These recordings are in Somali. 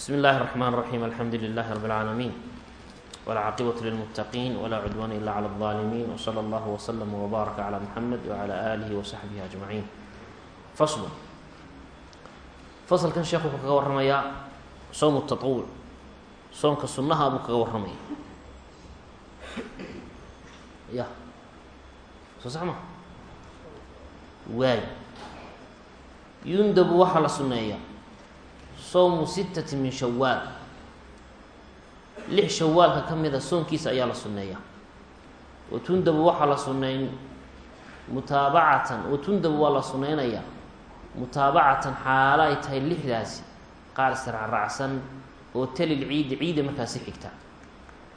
bsmi اllahi الرحmn الرaحيم alxamdu لlah رb العaalمين wاlcaaqibaة lلmتaqin wla cudwan ila clى الظالمين وslى اllah وslm وbaarak عlى mحamed وعlى آlih وsaxbih أجmaعin fasl faslkan sheekh wuxuu kaga waramayaa sowm الtaطawuc soonka sunaha buu kaga waramaya ya soo sax ma waay yundabu waxaa la suneeyaa sowmu sittati min shawaal lix shawaalka ka mida soonkiisa ayaa la sunneeyaa wa tundabu waxaa la sunneyn mutaabacatan wa tundabu waa la sunneynayaa mutaabacatan xaalo ay tahay lixdaasi. Qaar israacraacsan oo talil ciidda ciidda markaasi xigta.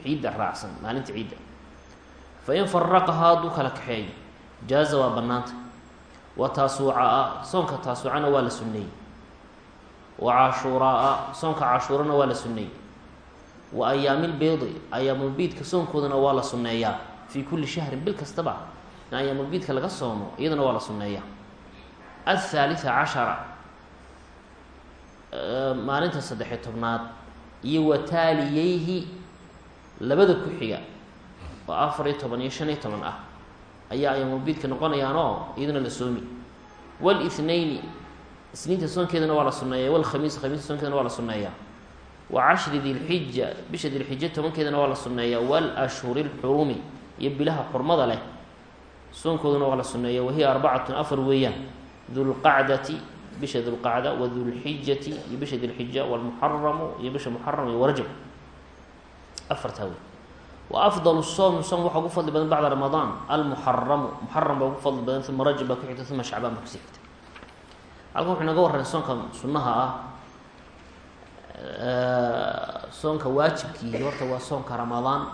Ciidda raacsan maalinta ciidda fa in faraqahaa hadduu kala kaxeeyo jaaza waa bannaanta. Wa taasuuca-a soonka taasuucana waa la sunneeyey wa cashuuraa-a soonka cashuurana waa la sunneeyey. Wa ayaamilbeedi ayaamulbiidka soonkoodana waa la sunneeyaa. Fii kulli shahrin bil kastaba in ayaamulbiidka laga soomo iyadana waa la sunneeyaa. Athaalitha cashara maalinta saddexiy tobnaad iyo wa taaliyeyhi labada ku xiga oo afar iyo toban iyo shan iyo toban ah ayaa ayaamulbiidka noqonayaanoo iyadana la soomi. Walithnayni isniinta soonkeedana waa la sunneeya walkhamiis khamiista soonkeedana waa la sunneeyaa wa cashri dilxija bisha dilxija tobankeedana waa la sunneeyaa walashhuri lxurumi iyo bilaha xurmada leh soonkooduna waa la sunneeya. Wahiya arbacatun afar weeyaan dulqacdati bisha dulqacda wadulxijati iyo bisha dilxija walmuxaramu iyo bisha muxaram iyo warajab afartaa wey wa afdal soom soom waxaa ugu fadli badan bacda ramadaan almuxaramu muxaram baa ugu fadli badan uma rajab baa ku xigta uma shacbaan baa ku sii xigta halkan wuxuu naga warramay soonka sunnaha ah. Soonka waajibkii horta waa soonka ramadaan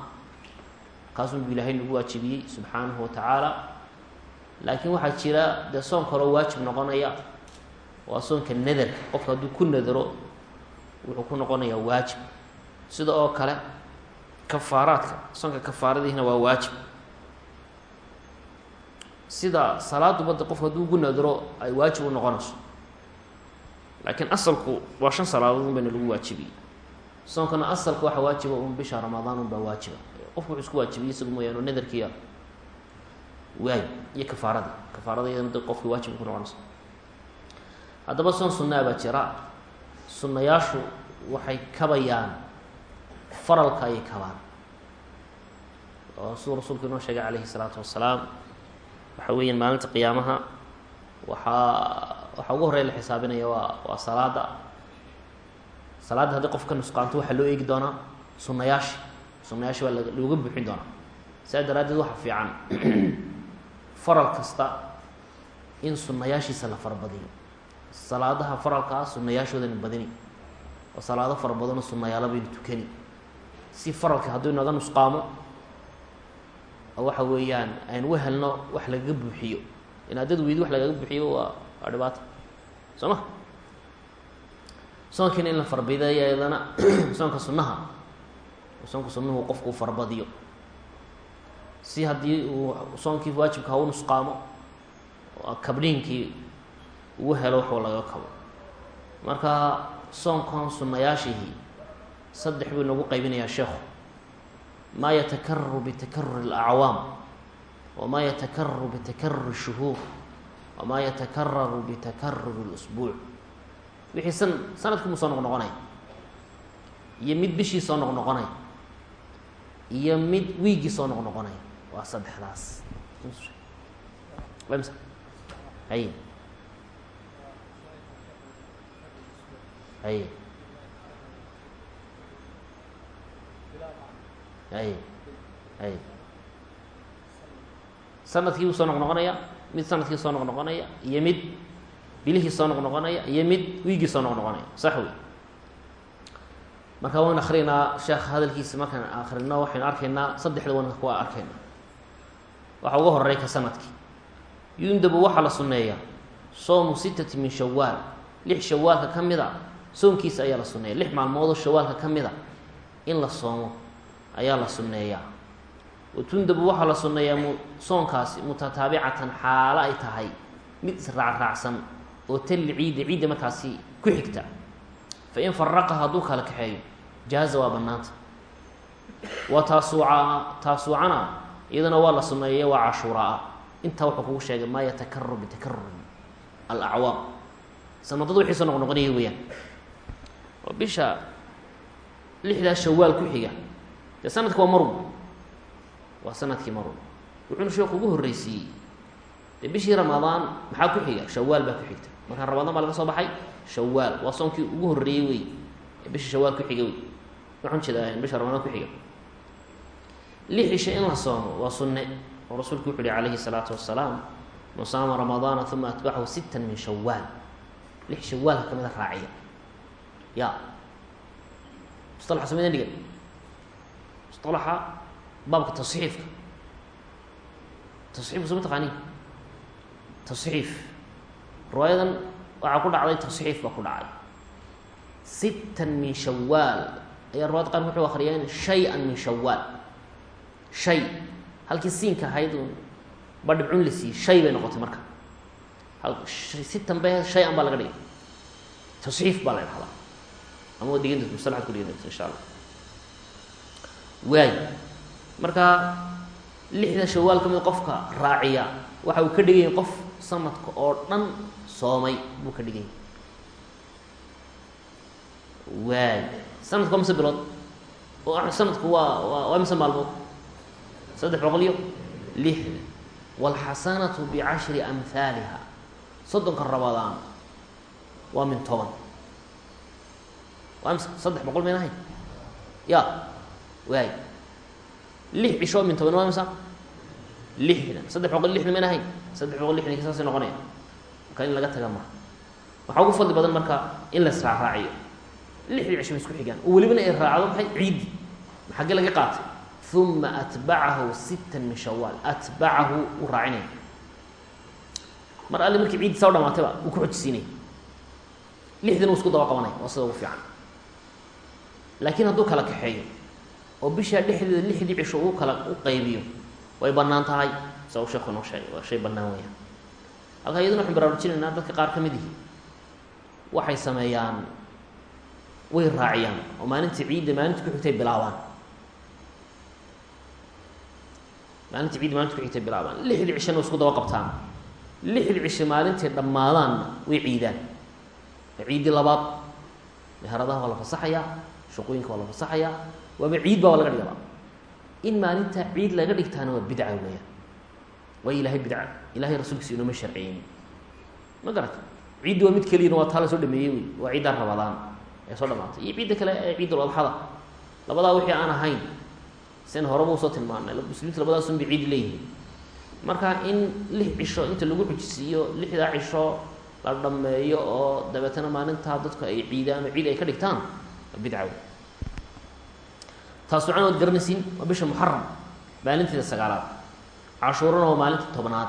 kaasunbu ilaahay nagu waajibiyey subxaanahu wa tacaala. Laakiin waxaa jira dee soon kaloo waajib noqonaya waa soonka nadarka qofka hadduu ku nadaro wuxuu ku noqonayaa waajib. Sida oo kale kafaaraadka soonka kafaaradiihina waa waajib sida salaadu badda qofka hadduu ku nadaro ay waajib u noqonayso. Laakiin asalku waa shan salaadood un bayna lagu waajibiyey soonkana asalka waxa waajiba un bisha ramadaan un baa waajiba. Qofku wuxuu isku waajibiyey isagu mooyaane nadarkiiya waay iyo kafaarada. Kafaarada iyadana da qofkii waajib ku noqonaysa haddaba soon sunnaa baa jira. Sunnayaashu waxay kabayaan faralka ayay kabaan. Oo siduu rasuulku inoo sheegay calayhi salaatu wasalaam waxa weeyaan maalinta qiyaamaha waxaa waxaa ugu horreya la xisaabinaya waa waa salaada. Salaadda haddii qof ka nusqaanto waxaa loo eegi doonaa sunnayaashii sunnayaashii baa looga buuxin doonaa. Saa daraaddeed waxa fiican faral kasta in sunnayaashiisa la farabadiyo. Salaadaha faralkaa sunnayaashoodana badini. Oo salaado fara badanoo sunnayaalo baynu tukani. Si faralka hadduu inaga nusqaamo waxa weeyaan aynu u helno wax lagaga buuxiyo. In haddad weydi wax lagaga buuxiyo waa dhibaato. Soo ma soonkiina in la farabadiyo iyadana soonka sunnaha. Soonka sunnuhu qofku u farabadiyo si haddii uu soonkii waajibka ha u nusqaamo kabdhiinkii ugu helo waxuu laga kabo. Marka soonkan sunnayaashihii saddex buu inagu qaybinayaa sheekhu maa yatakararu bitakaruri اlacwaam wamaa yatakararu bitakaruri الshuhuur wamaa yatakararu bitakaruri اlusbuuc wixii san sanadkiibuu soo noq noqonaya iyo mid bishii soo noq noqonaya iyo mid wiiggii soo noq noqonaya waa saddexdaas hay hay hay sannadkii buu soo noq noqonaya mid sannadkii soo noq noqonaya iyo mid bilihii soo noq noqonaya iyo mid wiiggii soo noq noqonaya sax wey marka waan akrinaa sheekh hadalkiisa markaan akrino waxaynu arkaynaa saddexda wan kuwa arkayna waxaa uga horeey ka sannadkii. Yundabu waxaa la sunneeyaa soomu sittati min shawaal lix shawaalka ka mid a soonkiisa ayaa la sunneeya. Lix maalmoodoo shawaalka ka mid a in la soomo ayaa la sunneeyaa. Watundabu waxaa la sunneeyaa soonkaasi mutataabicatan xaalo ay tahay mid israacraacsan oo talli ciidda ciidda markaasi ku xigta. Fain faraqa hadduu kala kaxeeyo jaaza waa banaanta wa taasuuca taasuucana iyadana waa la sumeeyey waa cashuuraa. Intaa wuxuu kugu sheegay maa yatakarar bitakaruri alacwaam. Sanadada wixii soo noqnoqonaya weeyaan. Oo bisha lixdaa shawaal ku xiga dee sanadka waa marun. Waa sannadkii marun. Wuxuuna sheeku ugu horreysiiyey dee bishii ramadaan maxaa ku xiga? Shawaal baa ku xigta. Markaa ramadaan baa laga soo baxay? Shawaal. Waa soonkii ugu horreeyey wey ee bisha shawaal ku xiga wey waxaan jeedaa bisha ramadaan ku xiga. Lix isha in la soomo waa sunne. Oo rasuulku wuxu uhi calayhi salaatu wasalaam man saama ramadaana uma atbacahu sittan min shawaal. Lix shawaalka kamida raaciya. Ya musalaxa sameydan dhigan musalaxa baabka tasxiifka tasxiifka soo ma taqaaniin tasxiif riwaayadan waxaa ku dhacday tasxiif baa ku dhacay. Sittan min shawaal. Ayaa riwayad qaarka wuxuu akriyeen shay-an min shawaal. Shay. Halkii siinka ahayd ba dhibcun la siiyey. Shay bay noqotay marka. Sitan bay shay an baa laga dhigay. Tasxiif baa la dhahdaa ama waay marka lixda shawaal ka mid qofka raaciya waxa uu ka dhiganya qof sanadka oo dhan soomay buu ka dhiganya waay sanadku waa mise bilood? Sanadku waa waa waa mise maalmood? Saddex boqol iyo lixda wاlxasanatu bicashri amhaaliha soddonka rabadaan waa min toban. Waa mise saddex boqol mayn ahayn ya waay. Lix cisho min toban waa misa lixdan saddex boqol lixdan mayn ahayn saddex boqol lixdanki saasay noqonaya. Marka in laga taga maha waxaa ugu fadli badan marka in la israacraaciyo lixdii cisho isku xigaan. Oo welibana ay raacdo maxay? Ciiddi maxagee laga qaatay? Uma atbacahu sittan min shawaal atbacahu uu raacinaya. Mar alle markii ciiddi saa u dhamaatayba uu ku xojisiinaya lixdan isku daba qabanaya. Waa sida ugu fiican. Laakiin hadduu kala kaxeeyo oo bishaa dhexdeeda lixdii cisho uu kala u qaybiyo. Way bannaan tahay. Sa uu sheeku inoo sheegay. Waa shay bannaan weeyaan. Halkaa iyaduna waxaan baraarujinaynaa dadka qaar ka mid ihi waxay sameeyaan way raaciyaan. Oo maalintii ciidda maalinta ku xigtay bilaabaan. Maalintii ciidda maalinta ku xigtay bilaabaan. Lixdii cishana way isku daba qabtaan. Lixdii cisho maalintay dhammaadaanna way ciidaan. Ciiddii labaad meheradaha waa la fasaxayaa shaqooyinka waa la fasaxayaa waaba ciid baa waa laga dhigaba in maalinta ciid laga dhigtaana waa bidca weeyaan waayo ilahay bidca ilahay rasuulkiisa inooma sharciyeyn ma garata ciiddi waa mid keliyana waa taa la soo dhameeyey wey waa ciiddaa rabadaan ee soo dhamaatay. Iyo ciidda kale ee ciidul adxada. Labadaa wixii aan ahayn sen horeba u soo tilmaanay. Muslimiinta labadaasun ciid leeyihiin. Marka in lix cisho inta lagu xujisiiyo lixdaa cisho la dhameeyo oo dabeetana maalintaa dadku ay ciidaan oo ciid ay ka dhigtaan bidca wey. Taasucana waad garanaysiin waa bisha muxaram maalinteeda sagaalaad. Cashuurana waa maalinta tobnaad.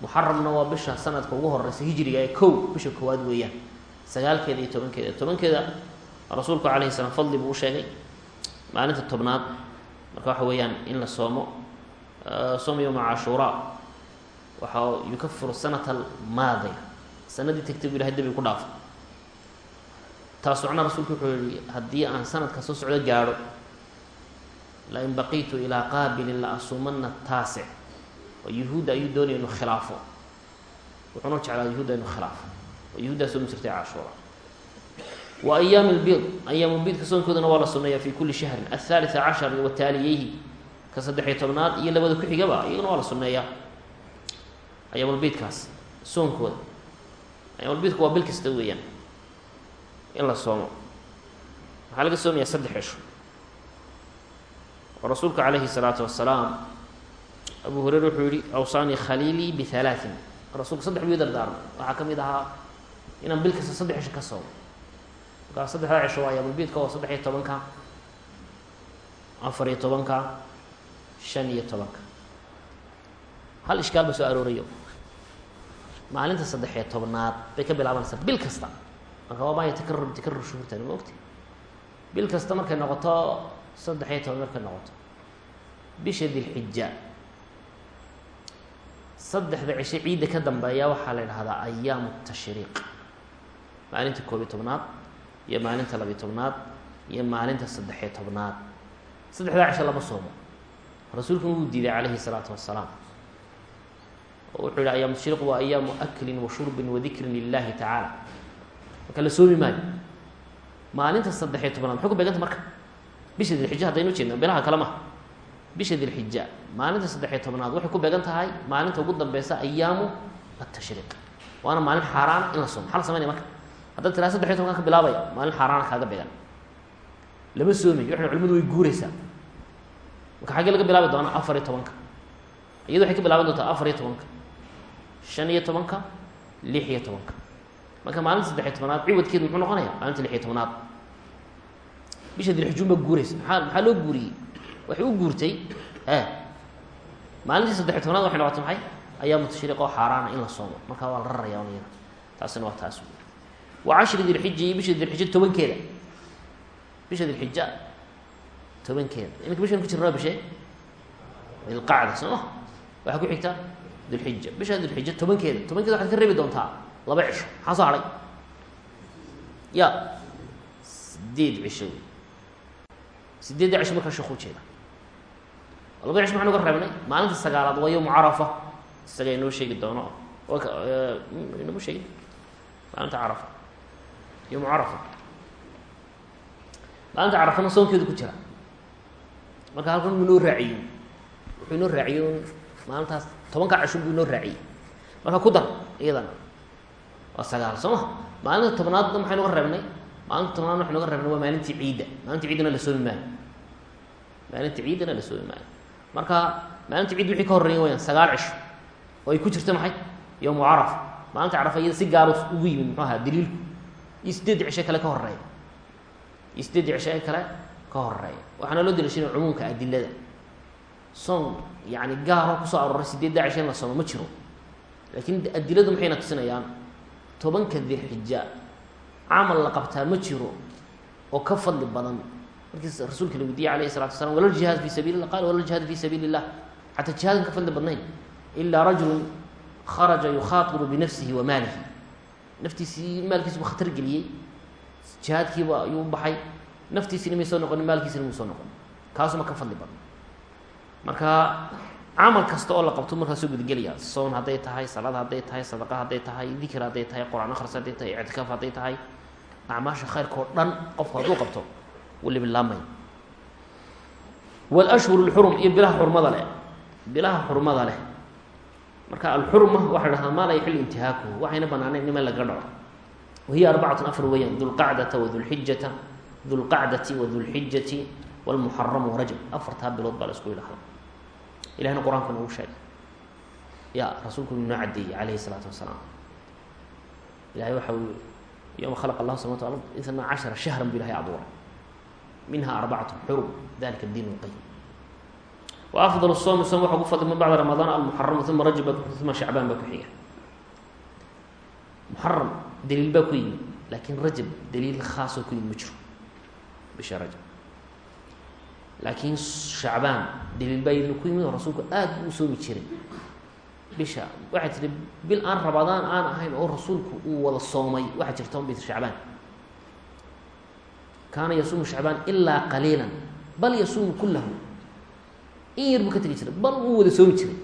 Muxaramna waa bisha sanadka ugu horeysa hijriga ee kow bisha koowaad weeyaan. Sagaalkeeda iyo tobankeeda. Tobankeeda rasuulku calayhi salaam fadli buu u sheegay maalinta tobnaad. Marka waxa weeyaan in la soomo soom yowma cashuuraa waxa yukafiru sanata almaadiya sanadii tagtay bu ilahay dabi ku dhaafay taasucna rasuulku wuxuu yihi haddii aan sanadka soo socdo gaadho lain baqiitu ilaa qaabilin la asumana taasic oo yuhuudda ayuu doonaya inu khilaafo. Wuxuuna jeclaa yuhuudda inu khilaafo. Oo yuhuuddaa soomi jirtay cashuura wa ayaami lbiid ayaamu biidka soonkoodana waa la sunneeyaa fi kulli shahrin athalitha cashar wa taaliyeyhi ka saddex-iyo tobnaad iyo labada ku xigaba iyaguna waa la sunneeyaa ayaamulbiidkaas soonkooda. Ayaamulbiidku waa bil kasta weeyaan in la soomo. Waxaa laga soomayaa saddex cisho oo rasuulka calayhi salaatu wasalaam abu hureyre wuxuu yihi awsaanii khaliilii bihalaatin rasuulku saddex buu dardaarmay waxaa ka mid ahaa inaan bil kasta saddex cisho ka soomo. Markaa saddexdaa cisho waa ayaamulbiidka oo saddex iyo tobanka afar iyo tobanka shan iyo tobanka. Hal ishkaal ba soo aroorayo. Maalinta saddex-iyo tobnaad bay ka bilaabanaysaa bil kasta maa yatakarur bitakarur shuhuurtani ma ogti bil kasta markay noqoto saddex-iyo toban markay noqoto. Bisha dilxija saddexda cisho ciidda ka dambeeya waxaa la idhahdaa ayaamu tashriiq. Maalinta koob iyo tobnaad iyo maalinta labiy tobnaad iyo maalinta saddexiyo tobnaad. Saddexdaa cisho lama soomo. Rasuulkuna wuu diiday calayhi salaatu wasalaam wuxuu yihi ayaamu tashriiq waa ayaamu aklin wa shurbin wa tacaala marka la soomi maayo. Maalinta saddexiyo tobnaad maxay ku beeganta marka? Bisha dilxija haddaynu ujeedna bilaha kale maha bisha dilxija maalinta saddexiyo tobnaad waxay ku beegan tahay maalinta ugu dambeysa ayaamu atashriiq waana maalin xaaraana in la soomo. Maxaa la sameynaya marka. Haddaad tiraa saddexiyo tobankan ka bilaabaya maalin xaaraana kaaga beegan. Lama soomayo waxna culimadu way guureysaa marka xaggee laga bilaabi doonaa afar iyo tobanka. Iyado waxay ka bilaaban doontaa afar iyo tobanka shan iyo tobanka lix iyo tobanka marka maalinta saddexiyo tobanaad ciwadkeedu muxuu noqonaya maalinta lix iyo tobanaad. Bisha dilxujuun baa guureysa maxaa maxaa loo guuriyey? Waxay u guurtay e maalintii saddexiyo tobanaad waxay noqotay maxay? Ayaamu tashriiq oo xaaraana in la soomo marka waa la raraya iyada taasina waa taas wa cashri dilxija iyo bisha dilxija tobankeeda. Bisha dilxija tobankeeda. Iminka bishan ku jirna waa bishe dilqacda soo waxaa ku xigta dilxija. Bisha dilxija tobankeeda. Tobankeeda waxaad ka reebi doontaa laba cisho maxaa soo hadhay ya sideed cisho wey sideedda cisho markaa sheekhu ujeeda laba cisho maxanu ka reebnay maalinta sagaalaad waa yowmu carafa isaga inoo sheegi doono inoma sheegin maalinta carafa yowmu carafa maalinta carafana soonkeedu ku jira marka halkan u inoo raaciyo wuxuu inoo raaciyo un maalintaas tobankaa cishun buu inoo raaciyey marka ku dar iyadana waa sagaal soo ma? Maalinta tobnaadna maxaynu ka reebnay? Maalinta tobnaadna waxaynu ka reebnay waa maalintii ciidda. Maalinta ciiddana la soomi maayo. Maalinta ciiddana la soomi maayo. Marka maalinta ciid wixii ka horreeya wayaan sagaal cisho. Oo ay ku jirta maxay? Yowmu carafa. Maalinta carafa iyada si gaaru ugu yimid muxuu ahaa daliilku iyo sideedda cishe kale ka horreeya iyo sideedda cishe kale ka horreeya waxaana loo daliishanaya cumuumka adilada soon yani gaaroo ku soo arooray sideedda ma jiro. Laakiin adiladu maxayna tusinayaan tobanka dilxija camal la qabtaa ma jiro oo ka fadli badan. Markiis rasuulka la weydiiyey alayhi salatu wasalaam wala jihaad fi sabiili llah qala wala jihaad fi sabiili illah xataa jihaadkan ka fadli badnayn. Ilaa rajulun kharaja yukhaatibu binafsihi wa maalihi. Naftiisii maalkiisuba khatar geliyey. Jihaadkiiba ayuu baxay. Naftiisina may soo noqonin maalkiisina muu soo noqon kaasuma ka fadli badan. Marka camal kasta oo la qabto markaa soo gudgelaya soon hadday tahay salaad hadday tahay sadaqa hadday tahay dikr hadday tahay qur'aan akhris hadday tahay ictikaaf hadday tahay. Acmaasha khayrka oo dhan qofku hadduu qabto wuu libilaamay wlashhur lxurum iyo bilaha xurmada leh. Bilaha xurmada leh. Marka alxurma waxaa dhahdaa maa laa yaxil intihaakuhu waxayna banaanayn nima laga dhaco. Wahiya arbacatun afar weeyaan dulqacdata wadulxijata dulqacdati wadulxijati wlmuxaramu warajab afartaa bilood baa la isku yidhahda ilahna qur'aanku noogu sheegay ya rasuulku inoo cadeeyey calayhi salaatu wasalaam ilahay waxa uu yoma khalaqa allahu samawat ard itna cashara shahran bu ilahay abuuray minha arbacatu xurum dalika diin lqayim wa afdal soomi soom waxa ku fadli ma bacda ramadaan almuxaramu uma rajab uma shacbaan baa ku xiga muxaram daliil baa ku yimid laakiin rajab daliil khaasoo ku yimid ma jiro laakiin shacbaan daliil baa iyadna ku yimid oo rasuulku aada buu u soomi jiray. Bisha waxay tiri bil aan ramadaan aan ahayn oo rasuulku uu wada soomay waxaa jirta bisr shacbaan kaana yasuumu shacbaan ilaa qaliilan bal yasuumu kullahu. In yar buu ka tegi jiray bal wuu wada soomi jiray.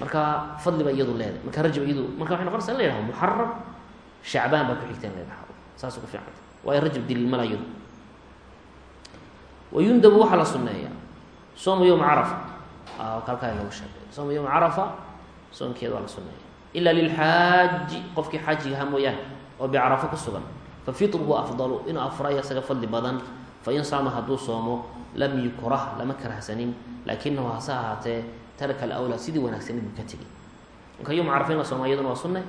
Marka fadli baa iyadu leedahay marka rajab iyadu marka waxay noqonaysa in la yidhahdo muxaram shacbaan baa ku xigta in la ku fiicanta waayo rajab daliil mala iyadu wayundabu waxaa la sunneeyaa soomu yowma carafa kalkaa inoogu sheegay soomu yowma carafa soonkeeda waa la sunneeya ila lilxaaji qofkii xaajiga ahaa mooyaane oo bicarafa ku sugan fafitruhu afdalu inuu afraya isaga fadli badan fain saama hadduu soomo lam yukrah lama karahsanin laakinahu hase ahaatee taraka alawlaa sidii wanaagsanid buu ka tegay marka yowma carafa in la sooma iyaduna waa sunne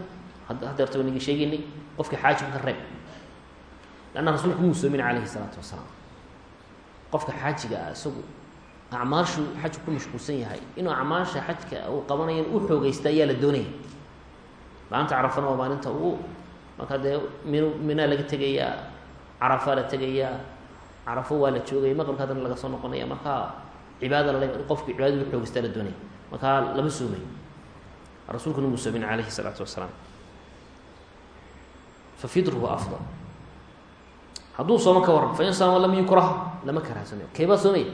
hadeerta wanigi sheegeynay qofkii xaajiga ka reeb lanna rasuulku muu soomin calayhi salaatu wasalaam qofka xaajiga ah isagu acmaashu xajku ku mashquulsan yahay. Inuu acmaasha xajka uu qabanayo u xoogeysta ayaa la doonaya. Maalinta carafana waa maalinta ugu. Marka dee min minaa laga tegayaa carafaa la tegayaa carafo waa la joogaya maqribka haddana laga soo noqonaya. Marka cibaada la qofku cibaadadu u xoogeystaa la doonaya. Markaa lama soomayo rasuulkuna muu soomin salaatu wasalaam. Fa fidruhu afdal hadduu soomo ka warran fain saama lam yukrah lama karahsanayo keebaa soomaya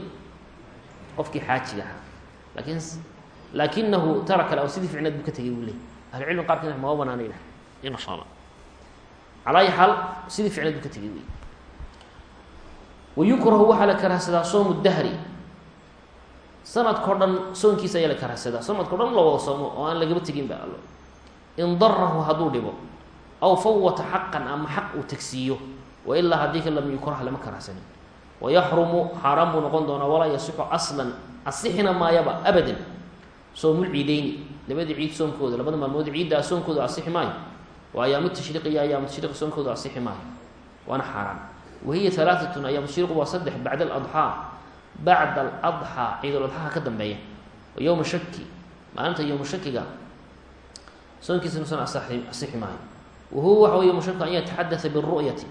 qofkii xaajiga ahaa. Lakin laakinahu taraka la sidii ficneed buu ka tegay buu ley ahlucilmi qaar ka mama banaana yidhah ina sooma calaa ayi xaal sidii ficneed buu ka tegay wey wayukrahu waxaa la karahsadaa soomu dahri. Sanadkao dhan soonkiisa ayaa la karahsadaa sanadkao dhan la wada soomo oo aan lagaba tegin ba allo in darahu hadduu dhibo aw fawata xaqan ama xaq uu tegsiiyo wailaa haddii ka lam yukrah lama karahsanin wayaxrumu xaaraan buu noqon doonaa walaa yasixu aslan asixina maayaba abadan soomulciideyni labadii ciid soonkooda labada maalmood ciiddaa soonkooda asixi maayo waa ayaamu tashriiq iyo ayaamu tashriiq soonkooda asixi maayo waana xaaraan wahiya alaaatun ayaamu tashriiqu waa saddex bacda aladxaa bacda aladxaa ciidul-adxaha ka dambeeya yowma shaki maalinta yowma shakiga soonkiisa nusan asixi maayo wa huwa waxa wey shaki an yataxadaa biru'yati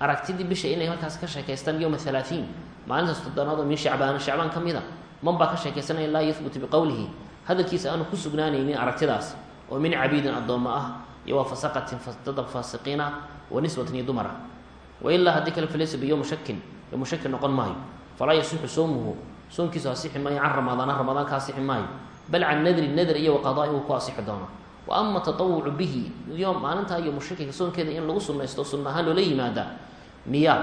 aragtidii bisha inay markaas ka sheekaystaan yowma halaatiin maalintaas toddonaad oo min shacbaana shacbaan ka man baa ka sheekaysanaya laa yahbutu biqowlihi hadalkiisa aanu ku sugnaanaynin aragtidaas oo min cabiidin addoommo ah iyo waa fasaqatin dadab faasiqiina wa nisbatin iyo dumar ah wailaa haddii kale falaysa biyowma shakin yowma shaki noqon maayo falaa yasixu sowmuhu soonkiisu asixi maayo can ramadaana ramadaan ka asixi maayo bal can nadri nadr iyo waqadaai uu ku asixi wa ama tatawucu bihi. Maalintaa yowma shakiga soonkeeda in lagu sunaysto sunna ahaan loola yimaadaa miya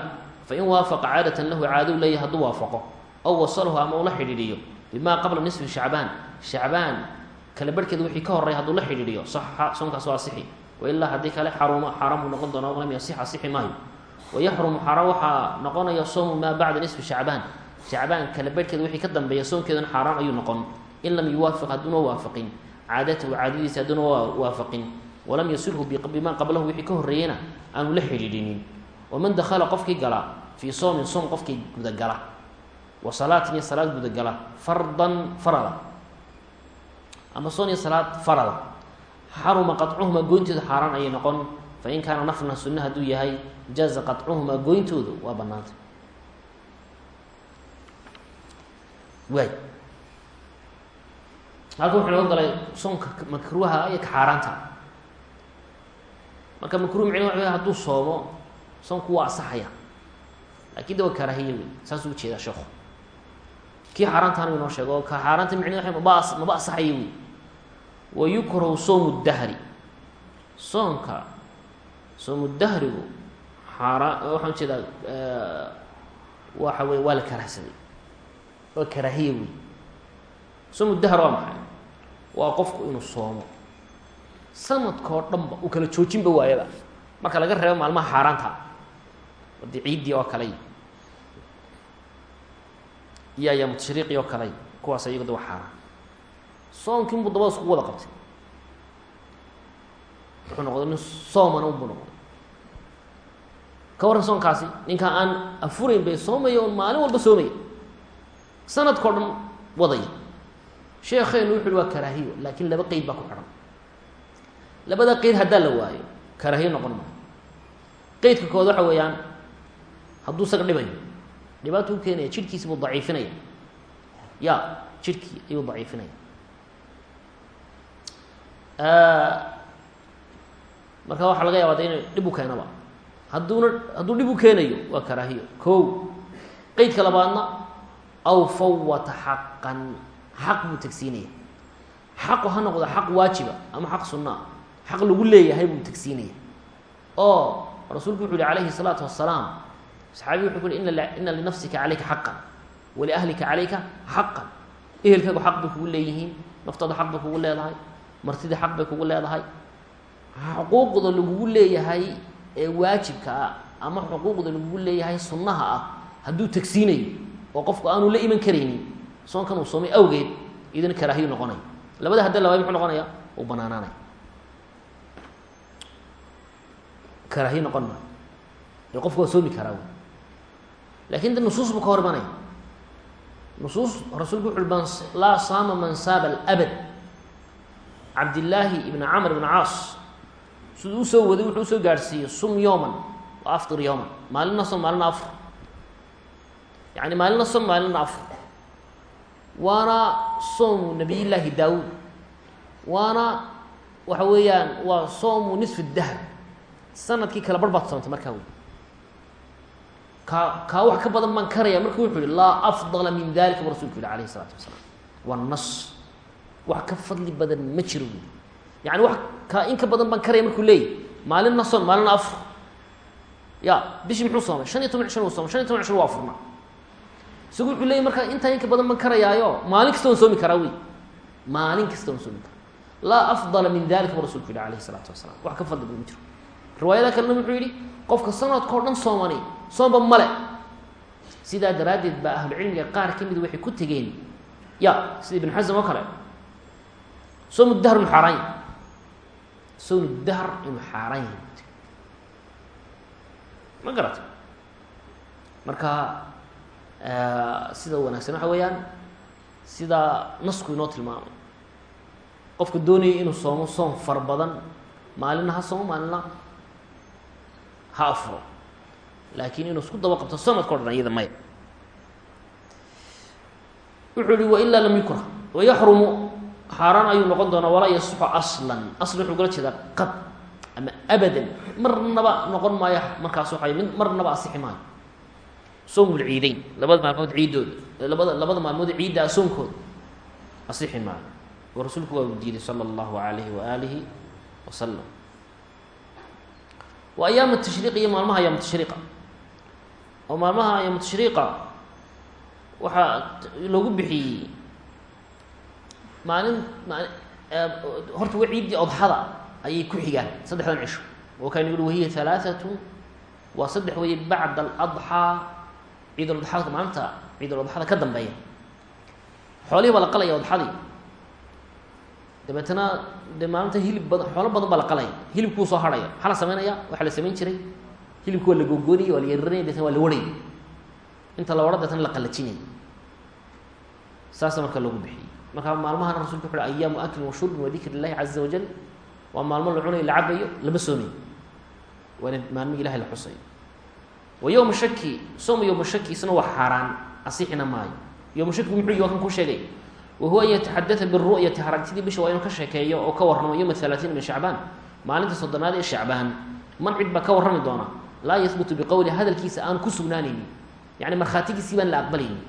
fain waafaqa caadatan lahu caado leeyahy hadduu waafaqo. Aw wasalahu ama ula xidhiidhiyo. Bimaa qabla nisfi shacbaan. Shacbaan kala barhkeeda wixii ka horey hadduu la xidhiidhiyo. Saxa soonkaas waa asixi wailaa haddii kale xaruuma xaaraan buu noqon doonaa lam yasix asixi maayo. Wayaxrumu xaaraan waxaa noqonaya soomu maa bacda nisfi shacbaan. Shacbaan kala barhkeeda wixii ka dambeeya soonkeedana xaaraan ayuu noqon. In lam yuwaafiq caadatahu caadadiisa hadduuna waafaqin walam yasilhu bimaa qablahu wixii ka horreeyena aanu la xidhiidhinin waman dakhala qofkii gala fii soomin soom qofkii gudagala wa salaatin iyo salaad gudagala fardan farada ama soon iyo salaad farada xaruma qaطcuhuma goyntooda xaaraan ayay noqon fain kaana naflan sunna hadduu yahay jaaza qaطcuhumaa goyntoodu waa banaanta waay halka wuxuu noga galay soonka makruuha iyo ka xaaraanta marka makruh micn wa hadduu soomo soonku waa asaxaya. Lakin de waa karaahiya wey saasuu u jeedaa sheekhu. Kii xaaraantaana inoo sheego oo ka xaaraanta maba maba asaxaya wey wayukrahu soomu dahri. Soonka soomu dahrigu xaaraan waxaan u jeedaa waxa wey waa la karahsaday waa karaahiya wey soomu dahr waa maxay waa qofku inuu soomo. Sanadkao dhanba uu kala joojinba waayaba marka laga reebo maalmaha xaaraanta wadii ciiddii oo kaley iyo ayaamu tashriiqi oo kaley kuwaas ayago da wa xaaraan soonkiinbuu dabada iskugu wada qabtay. Wuxuu noqday nin soomana unbuu noqday. Ka warran soonkaasi ninkaa aan afurayn bay soomaya oon maalin walba soomaya sanadkao dhan wadaya sheekheenu wuxu uhi waa karaahiyo laakiin laba qeyd baa ku xidhan labada qeyd haddaa la waayo karaahiyo noqon maayo qeydka kood waxa weeyaan hadduu isaga dhibayo dhibaato u keenaya jidhkiisi buu daciifinaya ya jidhkii ayuu daciifinaya marka waxaa laga yaaba de ina dhib u keenaba. Hadduuna hadduu dhib u keenayo waa karaahiyo ko qeydka labaadna aw fawata xaqan xaq buu tegsiinaya xaqu ha noqdo xaq waajiba ama xaq sunaa xaq lagu leeyahay buu tegsiinaya oo rasuulku wuxu uhi calayhi الsalaatu wasalaam saxaabigu wuxuu ku uhi ina linafsika calayka xaqan waliahlika calayka xaqan. Ehelkaagu xaq bay kugu leeyihiin naftaada xaq bay kugu leedahay martida xaq bay kugu leedahay. Xuquuqda lagugu leeyahay ee waajibka ah ama xuquuqda lagugu leeyahay sunnaha ah hadduu tegsiinayo oo qofku aanu la iman karaynin soonkan uu soomay awgeed idina karaahiyu noqonaya labada hadda labaay muxuu noqonaya? Uu banaanaanaya karaahiyo noqon maayo ee qofku waa soomi karaa wey laakiin nusuus buu ka hor nusuus rasuulku wuxu uhi laa saama man saaba alabad. Cabdillaahi ibn camr ibn caas siduu u soo waday wuxuu u soo gaadhsiiyey sum yowman wa aftir yowman maalina som maalina afr yani maalina som maalina afr waana soomu nabiyillaahi daawuud. Waana waxa weeyaan waa soomu nisf dahr sannadkii kala bar baad markaa wey kaa kaa wax ka badan baan karaya marka wuxuu yihi laa min dalika bu rasulku yihi alayh isalaatu nas. Wax ka fadli badan ma jiro yani wax kaa in ka badan baan karaya markuu leeyahy maalina son maalina afur. Ya bishii muxuu soomay shan iyo toban cishir soomay shan iyo toban cishir waa afurna isagu wuxuu leeyay markaa intaa in ka badan baan karayaayo maalin kasta soomi karaa wey maalin kasta waan soomi karaa. Laa afdala min dalika bu rasulku yihi alayh isalaatu wasalaam wax ka fadli ma jiro. Riwaayada kalena wuxuu yihi qofka sanadka o dhan soomani soomba male. Sidaa daraaddeed baa ahlucilmiga qaar ka mida waxay ku tegeen. Ya sida ibn xasam oo kale. Soomu dahr inu xaaraan yahy soomu dahr inuu xaaraan yahay ma garata marka sida wanaagsan waxa weeyaan sida nasku inoo tilmaamay qofka doonayay inuu soomo soom fara badan maalina ha soomo maalina ha afuro. Laakiin inuu isku daba qabto somadka o dhan iyada maya. Wuxuu ihi wailaa lam yukrah. Wayaxrumu xaaraan ayuu noqon doonaa walaa yasixu aslan. Aslan wuxuu gala jeedaa qad ama abadan. Marnaba noqon maayo markaas waxay mid marnaba asixi maayo soomul ciideyn labada maalmood ciiddooda labada labada maalmood ciidda soonkooda asixi maayo oo rasuulku waa diiday sala allahu alayhi waaalihi wasalam wa ayaam tashriiq iyo maalmaha ayaam tashriiqa oo maalmaha ayaam tashriiqa waxaa loogu bixiyey maalin maali horta wa ciiddii odxada ayay ku xigaan saddexdan cisho. Oo kan yihi wahiya halaathatu waa saddex weeye bacda aladxaa ciidul-adxaadka maalinta ciidul-adxada ka dambeeya. Xoolihii baa la qalaya odxadii dabeetana hilib badan xoolo badan baa la qalaya. Soo harhaya maxaa la sameynaya waxaa la samayn jiray. Hilibku waa la googoonaya waa la yarinaya deetna waa inta la waro deetna la qalajinaya saasa marka loogu bixiyey marka maalmahana rasulku wuxu uhi ayaamu wa shurbin wa dikri illahi caza wajal waa maalmo la cunayo la cabayo lama soomayo waana maalmo ilahay la xusayo wa yowma shaki sooma yowma shaki isna waa xaaraan asixina maayo yowma shakigu muxuu yi waa kan ku sheegay wahuwa an yataxadaa biru'yati haragtidii bisha waa inuu ka sheekeeyo oo ka warramo yowma halaatiin min shacbaan maalinta soddonaad ee shacbaan man cid baa ka warrami doona laa yahbutu biqowli hadalkiisa aan ku sugnaanaynin yani markhaatigiisii baan la aqbalaynin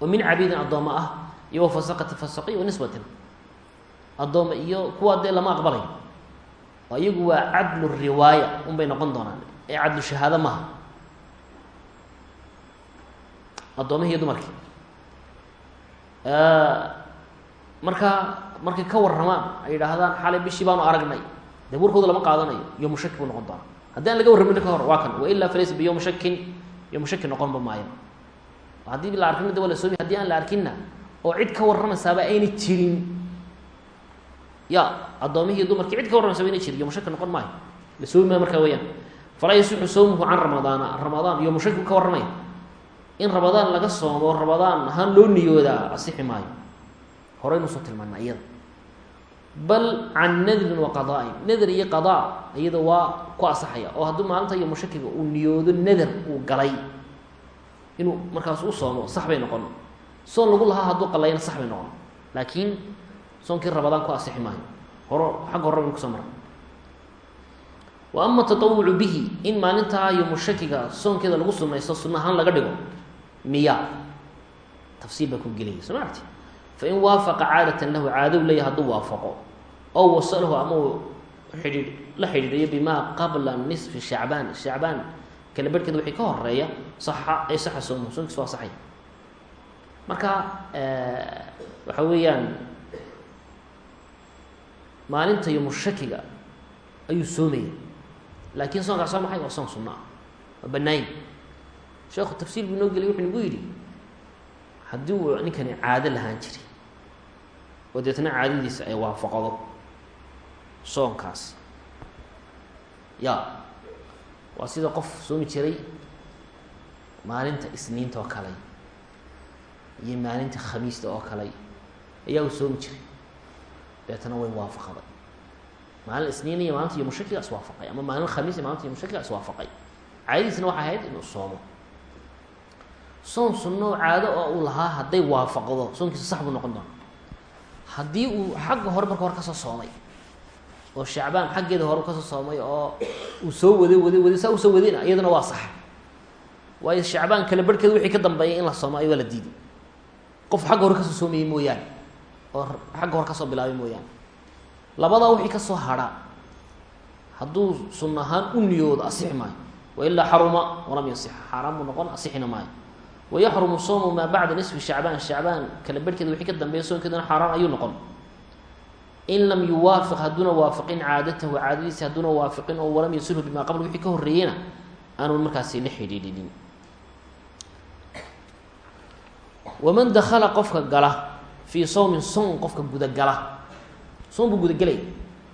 oo min cabiidin addoommo ah iyo wa fasaqati fasaqi wa nisbatin addooma iyo kuwaa dee waa cadlu riwaaya un ee cadlu shahaado maha addoomihi iyo dumarkii. Markaa markay ka warramaan ay yidhaahdaan xalay bishii baanu aragnay. Dee warkooda lama qaadanayo yowmu shaki buu noqon doonaa. Haddii aan laga warramin ka hor waa kan. Wailaa falaysa biyowmi shakin yowmu shaki noqonba maayo. Haddii la arkin da waa la soomi haddii aan la arkinna oo cid ka warramaysaaba ayna jirin. Ya addoomihii dumarkii cid ka warramaysaaba ayna jirin yowmu shaki noqon maayo. La soomi maayo markaa weyaan falaa yasixu sawmuhu can ramadaana. Ramadaan yowmu shaki ka warramaya in ramadaan laga soomo ramadaan ahaan loo niyoodaa asixi maayo. Horeynu soo tilmaana iyada. Bal can nadrin wa qadaain nader iyo qadaa iyada waa ku asaxaya oo hadduu maalinta yowmu shakiga uu niyoodo nader uu galay. Inuu markaas u soomo sax bay noqon. Soon lagu lahaa hadduu qalayna sax bay noqon. Laakiin soonkii rabadaan ku asixi maayo. Horo xagga hore baynu ku soo mara wa ama tatawucu bihi in maalintaa yowmu shakiga soonkeeda lagu sumaysto sunna ahaan laga dhigo miya. Tafsiir baa ku gelaya soo maarti fain waafaqa caadatan lahu caadow leeya hadduu waafaqo oo wasalahu ama uu xidhiid la xidhiidhayo bimaa qabla nisfi shacbaan shacbaan kala barhkeeda wixii ka horreeya saxa ay saxa soomo soonkiis waa saxay. Marka waxa weeyaan maalinta yomu shakiga ayuu soomaya laakiin soonkaas waa maxay waa soon sunno ah waa bannaayin sheekhu tafsiir buu inoo geliyay wuxuu nagu yidhi haddii uu ninkani caado lahaan jiray oo deetna caadadiisa ay waafaqdo soonkaas ya waa sida qof soomi jiray maalinta isniinta oo kale iyo maalinta khamiista oo kale ayaa uu soomi jiray deetana way waafaqday maalin isniin iyo maalinta yomushakiga iswaafaqay ama maalin khamiis iyo maalinta yomushakiga iswaafaqay caadadiisna waxay ahayd inuu soomo soon sunno caado oo uu lahaa hadday waafaqdo soonkiisa sax buu noqon doona haddii uu xagga hore marka hore ka soo soomay oo shacbaan xaggeeda hore ka soo soomay oo uu soo waday waday waday saa u soo wadayna iyaduna waa sax waayo shacbaan kale barhkeeda wixii ka dambeeya in la soomo ay la diiday qof xagga hore ka soo soomayey mooyaane oo xagga hore ka soo bilaabay mooyaane labadaa wixii ka soo hadhaa hadduu sun ahaan u niyoodo asixi maayo. Wailaa xaruma walam yasix. Xaaraan buu noqon asixina maayo. Wayaxrumu soomu maa bacda nisfi shacbaan. Shacbaan kale barhkeeda wixii ka dambeeya soonkeeduna xaaraan ayuu noqon. In lam yuwaafiq hadduuna waafiqin caadatahu caadadiisi hadduuna waafiqin oo walam yasilhu bimaa qabl wixii ka horreeyena aanu markaasi la xidhiidhinin. Waman dakala qofka gala fii sawmin soon qofka gudagala soon buu gudagelaya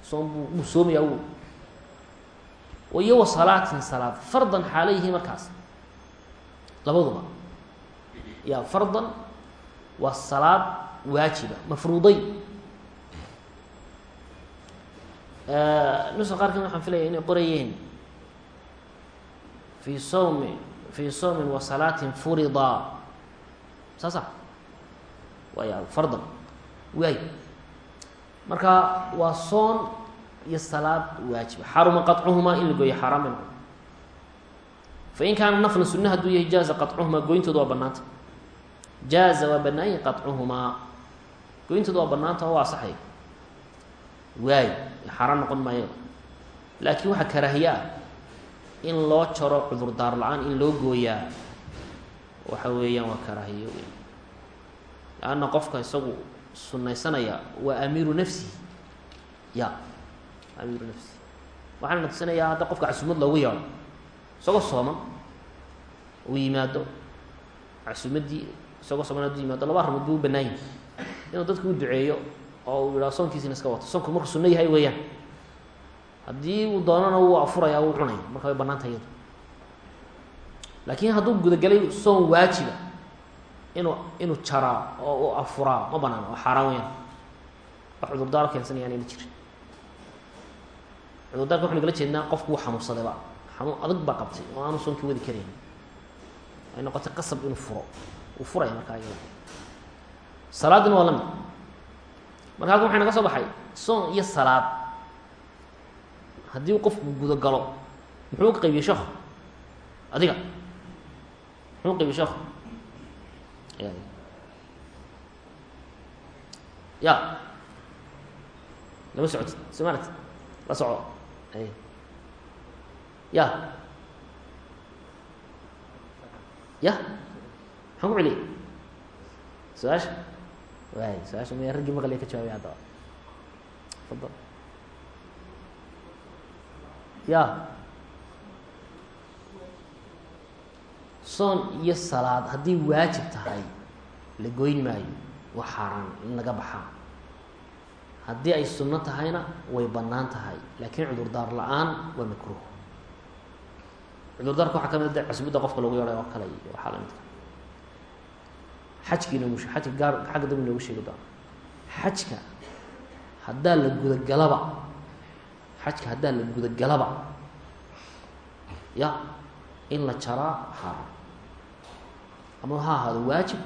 soon buu buu soomaya u iyo wa salaatin salaad fardan xaala yihiin markaas. Labaduba. Ya fardan waa salaad waajiba mafruuday. Nusa qaarkan waxaan filaya inay qorayeen. Fii sawmi fii sawmin wa salaatin furida. Saasa waaya fardan. Waay marka waa soon iyo salaad waajiba xaruma qaطcuhumaa in la gooyo xaaraan bay noqon fain kaana nafla sunna hadduu yahay jaaza qaطcuhumaa goyntooda waa banaanta jaaza waa banaanya qaطcuhumaa goyntooda waa banaanta oo waa asaxay waay xaaraan noqon maayo laakiin waxaa karaahiye ah in loo jaro cudurdaar la-aan in loo gooyaa waxa weeyaan waa karaahiyo wey lanna qofka isagu sunaysanaya waa amiiru nafsihi ya amiiru nafsihi waxaana na tusinayaa hadda qofka casumad loogu yeedho. Isagoo sooman uu yimaado casumadii isagoo sooman hadduu yimaado laba arrimood buu u bannaan yahay. Inuu dadku u duceeyo oo uu yidhaho soonkiisina iska wato. Soonku markuu sunno yahay weeyaan. Haddii uu doonana wuu afuraya wuu cunaya marka way bannaan tahay iyadu laakiin hadduu gudagelay soon waajiba inuu inuu jaraa oo uu afuraa ma banaan oo xaaraan weyaan wax cudurdaaro keensanaya anayna jirin cudurdaarka waxanu kala jeednaa qofku wuu xanuunsadayba xanuun adag baa qabtay oo aanu soonkii wadi karayn ay noqotay qasab inuu furo. Uu furaya markaa iyada salaadina waa la mid. Marka halkan waxay naga soo baxay soon iyo salaad. Haddii uu qofku gudagalo muxuu ka qaybiyey sheekhu? Adiga. Muxuu qaybiyey sheekhu ya. Lama socotid soo maaragti la soco ya. Ya. Maxaan ku celiyay su'aasha waay su'aasha maya raggii maqliya ka jawaabay haddaba fadal ya soon iyo salaad haddii waajib tahay la goyn maayo waa xaaraan in laga baxaa haddii ay sunno tahayna way bannaan tahay laakiin cudurdaar la'aan waa makruuh. Cudurdaarka waxaa ka mid a cusbadda qofka lagu yeehay oo kale iyo waxaa lamidka xajka inoogu xajka gaar xagga dab inoogu sheegi doona xajka haddaa la gudagalaba xajka haddaa la gudagalaba ya in la jaraa xaaraan ama ha ahaado waajib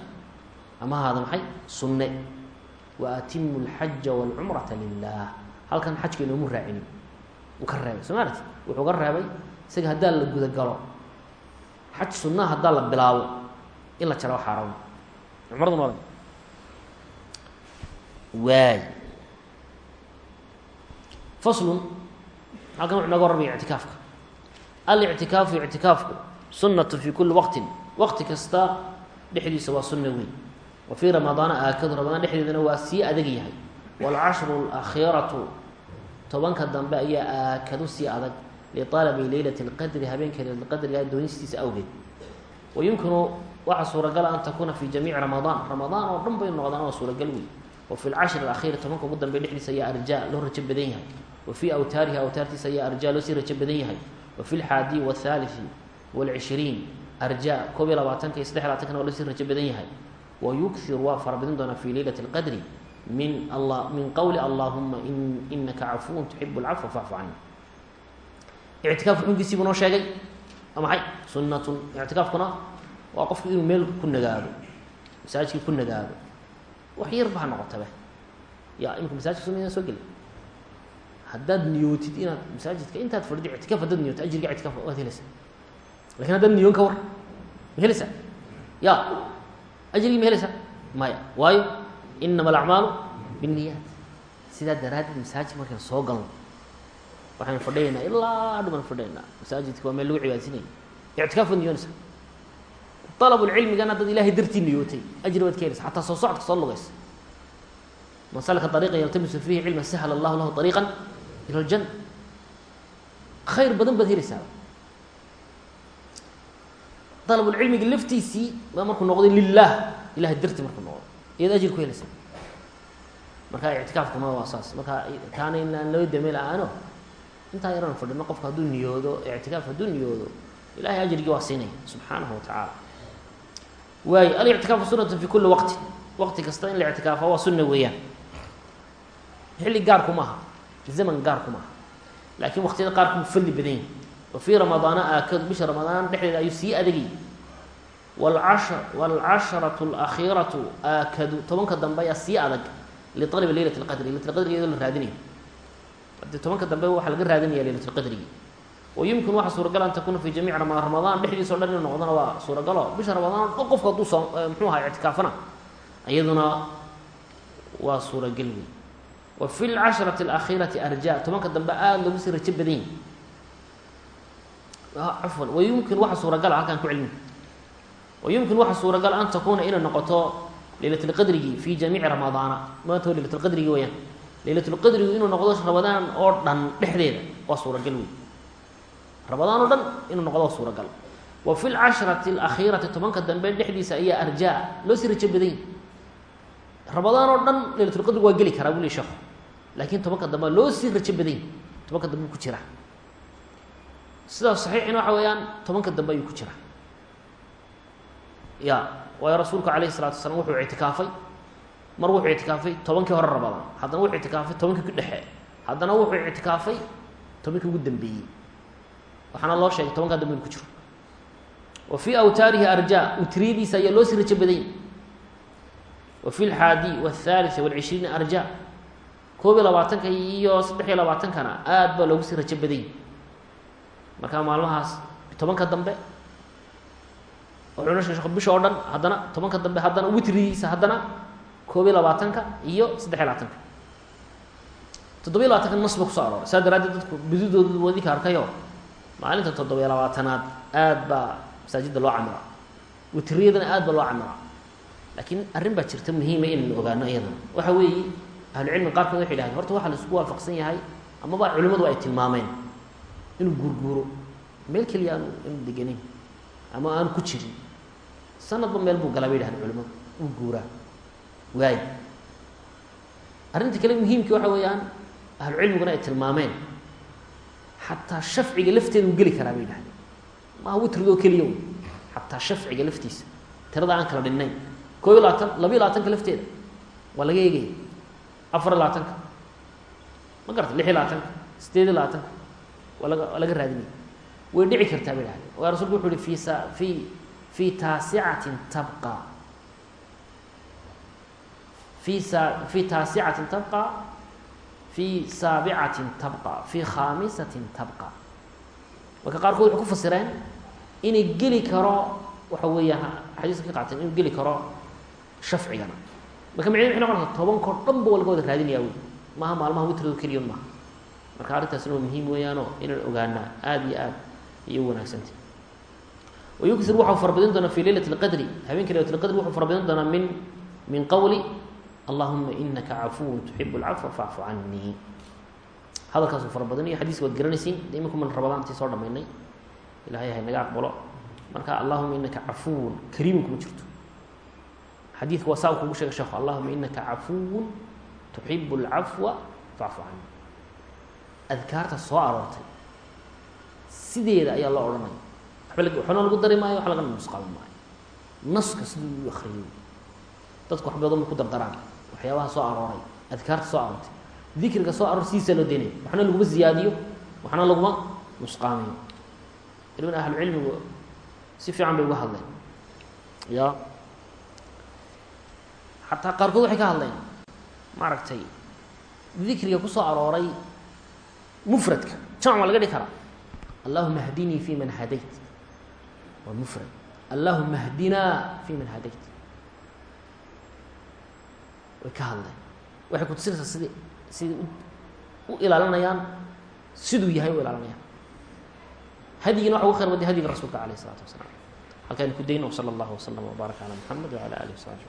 ama ha ahaado maxay? Sunne. Wa atimu alxaja walcumrata lilah halkan xajka inoomu raacinin uu ka reebay soo maarati wuxuu ka reebay isaga haddaa la gudagalo xaj sunnaha haddaa la bilaabo in la jaro xaaraan cumraduna waa waay. Faslun halkan wuxu naga warramaya ictikaafka. Alictikaafu ictikaafku sunnatu fi kuli waqti kasta dhexdiisa waa sunna weyn wa fii ramadaana aakadu ramadaan dhexdeedana waa sii adag yahay waalcashru alaakhiratu tobanka dambe ayaa aakadu sii adag lialabi leylati اlqadri habeenka leylatqadriga doonistiisa awgeed wa yumkinu waxaa suuragala an takuuna fi jamiici ramadaan ramadaan oo dhan bay noqdaan waa suuragal wey wa fi lcashri alakhiiri tobanka ugu dambe dhexdiisa ayaa arjaa loo rajo badan yahay wa fii awtaarihi awtaartiisa ayaa arjaa loo sii rajo badan yahay wa fi lxaadi wاthaaliثi wاlcishriin arjaa koob iyo labaatanka iyo saddex labatankana waa loo sii rajo badan yahay. Wa yughiru waa farabadin doonaa fi leylati اlqadri min alla min qowli allahuma inaka cafuwun tuxibu اlcafwa facfu cani ictikaafku xunkiisii buu noo sheegay waa maxay? Sunnatun. Ictikaafkuna waa qofku inuu meel ku nagaado masaajidkii ku nagaado. Wax yarba ha noqotabe ya imika masaajidka sunna soo geli? Haddaad niyootid inaad masaajidka intaad fadhida ictikaaf haddaad niyootid ajriga ictikaaf waad helaysa laakiin haddaad niyoon ka war. Ma helaysaa ya. Ajrigii ma helaysaa maya. Waayo inama alacmaalu binniyaat. Sidaa daraaddeed masaajid markaan soo galno waxaynu fadhiyaynaa ilaa dhiban fadhiyaynaa masaajidka waa meel lagu cibaadsinaya ictikaaf waad niyoonaysa dalabulcilmigana dad ilahay dartii niyootay ajri baad ka helaysa. Xataa soo socodka soo lugaysa. Man salaka ariiqan yaltamisu fiihi cilman sahla allahu lahu ariiqan ila ljanna khayr badan baad helaysaa dalabulcilmiga laftiisii baa markuu noqday lilah ilahay dartii markuu noqday. Iyaad ajri ku helaysaa marka ictikaafkuna waa saas. Marka taana inaan loo dame la'aano intaa yaran fadhino qofka hadduu niyoodo ictikaaf hadduu niyoodo ilahay ajrigii waa siinaya subxaanahu watacaala waayo alictikaafu sunatu fi kuli waqti. Waqti kasta in la ictikaafo waa sunna weeyaan. Xilli gaarku maaha zaman gaarku maaha laakiin waqtiyada qaarku fadli badan yahi fii ramadaana aakadu bisha ramadaan dhexdeeda ayuu sii adagay. Walcasha waalcasharatu alakhiiratu aakadu tobanka dambe ayaa sii adag lialbi leylat lqadri leylat lqadri iyadoo la raadinayo haddii tobanka dambe waxaa laga raadinaya leylat lqadrigi wa yumkin waxaa suuragal an takuna fi jamiic rama ramadaan dhexdiisa o dhan inuu noqdona waa suuragalo bisha ramadaan o qofku hadduu soo muxuu ahaa ictikaafana iyaduna waa suuragal wey wa fi lcasharati tobanka dambe aada loogu sii cafwan. Wa yumkin waxaa suuragala halkaan ku cilmi wa yumkin waxaa suuragal an takuna inay noqoto leylatlqadrigi fi jamiici ramadaana maanta leylatlqadrigi weyaan leylatlqadrigu inuu noqdo ramadaan oo dhan dhexdeeda waa suuragal wey ramadaan oo dhan inuu noqdo suuragal. Wa fi lcashrati alakhiirati tobanka dambe dhexdiisa ayaa arjaa loo sii rajo badan yahi ramadaan oo dhan leylatlqadrig waa geli karaa buu sheekhu laakiin tobanka dambe loo sii rajo badan dambe ku jira sidaas saxiixina waxa weeyaan tobanka dambe ayuu ku jira ya waayo rasuulku alayhi salatu wasalaam wuxuu ictikaafay mar wuxuu ictikaafay tobankii hore ramadaan haddana wuxuu ictikaafay tobankii ku dhexe haddana wuxuu ictikaafay tobankii ugu dambeeyey waxaana loo sheegay tobankaa dambe inu ku jiro wa fii awtaarihi arja utriyadiisa ayaa loo sii rajo badany wa fi lxaadi wاthaalitثa wاlcishriina arja koob iyo labaatanka iyo saddex iyo labaatankana aad baa loogu sii rajo badany markaa maalmahaas tobanka dambe wuxuuna sheekh bisha oo dhan haddana tobanka dambe haddana witrigiisa haddana koob iyo labaatanka iyo saddex iyo labaatanka. Toddobiyo labaatanka nas ba arooray. Saa daraaddeed dadku bididoodu wadinka arkayo maalinta toddobiyo labaatanaad aad baa masaajidda loo camiraa. Witriyadana aad baa loo camiraa. Laakiin arrin baa jirta muhiima inaynu ogaano iyadana waxa weeye ahlucilmiga qaarkood waxay dhahdeen horta waxaa la isugu waafaqsan yahay amaba culimmadu ay tilmaameen inuu guurguuro meel keliya aanu inu degenayn ama aanu ku jirin. Sanadba meel buu galaa bay dhahdeen culimadu uu guuraa. Waayo arrinta kale muhiimkii waxa weeyaan ahlucilmiguna ay tilmaameen xataa shafciga lafteeda uu geli karaa bay dhahdeen maaha witrigoo keliya un xataa shafciga laftiisa tirada aan kala dhinnayn. Koob iyo labaatan labayo labaatanka lafteeda waa laga eegaya afar iyo labaatanka. Ma garata lix iyo labaatanka sideed iyo labaatanka waa laga raadinaya way dhici kartaa bay dhahdeen waa rasulku wuxu uhi fi sa fi fi taasicatin tabqa. Fi sa fi taasicatin tabqa fi saabicatin tabqa fi khaamisatin tabqa. Marka qaarkood waxay ku fasireen inay geli karo waxa weeyaan xadiiska ka qaateen inuu geli karo shafcigana. Marka micneed waxay noqonaysaa tobankoo dhan ba laga wada raadinayaa wey. Maaha maalmaha witrido keliyon maaha marka arrintaasna waa muhiim weeyaanoo inaan ogaanaa aada iyo aad iyo u wanaagsantay wayukir waxau farabadin doonaa fi leylat اlqadri habeenka leylat lqadri wuxuu farabadin doonaa min min qowli allahuma inaka cafuwun tuxib اlcafwa facfu canii hadalkaasuu farabadinaya xadiiska waad garanaysiin de iminku man rabadaantii soo dhamaynay ilahay hay naga aqbalo marka allahuma inaka cafuwun kariimun kuma jirto xadiidka waa saa u kugu sheegay sheekhu allahuma inaka cafuwun tuxibu اlcafwa facfu canii adkaarta soo aroortay. Sideeda ayaa loo odhanaya waxbana lagu dari maayo wax lagana nusqaabi maayo. Naska siduu u akriyay dadku wax badan ku dardaraan. Waxyaabaha soo arooray adkaarta soo aroortay. Dikriga soo aroor sidiisaa loo daynaya waxna laguma ziyaadiyo waxna laguma nusqaamiyo ilmin ahlucilmigu si fiican bay uga hadleen. Ya xataa qaarkood waxay ka hadleen maaragtay dikriga ku soo arooray mufradka jamc waa laga dhigi karaa allahuma hdinii fi man hadayt waa mufrad allahuma hdinaa fi man hadayt way ka hadleen waxay kutusinaysaa sidii sidii u ilaalinayaan siduu yahay u ilaalinayaan hadyigina waxa ugu khayr badi hadyiga rasuulka alayh isalaatu wasalaam halkaaynu ku dayno wsala allahu waslama wbaaraka calaa muxamed wacala alih wasabi